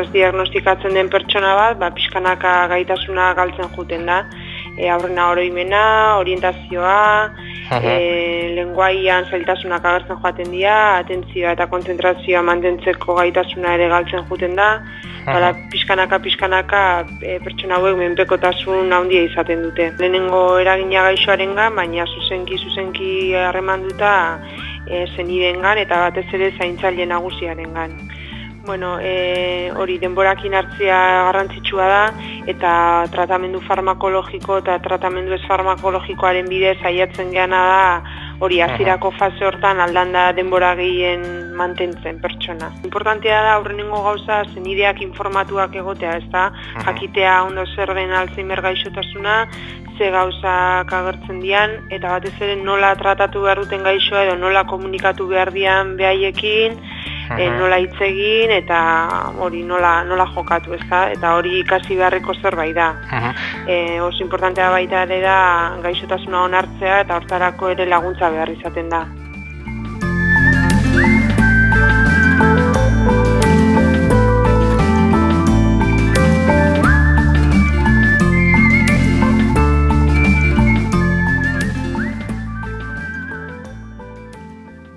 ez diagnostikatzen den pertsona bat, ba, pixkanaka gaitasuna galtzen juten da. E, aurrena oroimena, orientazioa, e, lenguaian zailtasunak agertzen joaten dira, atentzioa eta konzentrazioa mantentzeko gaitasuna ere galtzen juten da, Bala, pixkanaka, pixkanaka e, pertsona hauek menpekotasun handia izaten dute. Lehenengo eragina gaixoaren baina zuzenki, zuzenki harreman duta e, zeniden eta batez ere zaintzaile nagusiaren gan. Bueno, e, hori denborakin hartzea garrantzitsua da eta tratamendu farmakologiko eta tratamendu ez farmakologikoaren bidez aiatzen geana da hori azirako fase hortan aldanda denbora gehien mantentzen pertsona. Importantea da aurrenengo gauza zenideak informatuak egotea, ez da? Jakitea ondo zer den Alzheimer gaixotasuna, ze gauzak agertzen dian, eta batez ere nola tratatu behar duten gaixoa edo nola komunikatu behar dian behaiekin, e, nola hitz egin eta hori nola, nola jokatu, ezta? Eta hori ikasi beharreko zerbait da. E, oso importantea baita ere da gaixotasuna onartzea eta hortarako ere laguntza behar izaten da.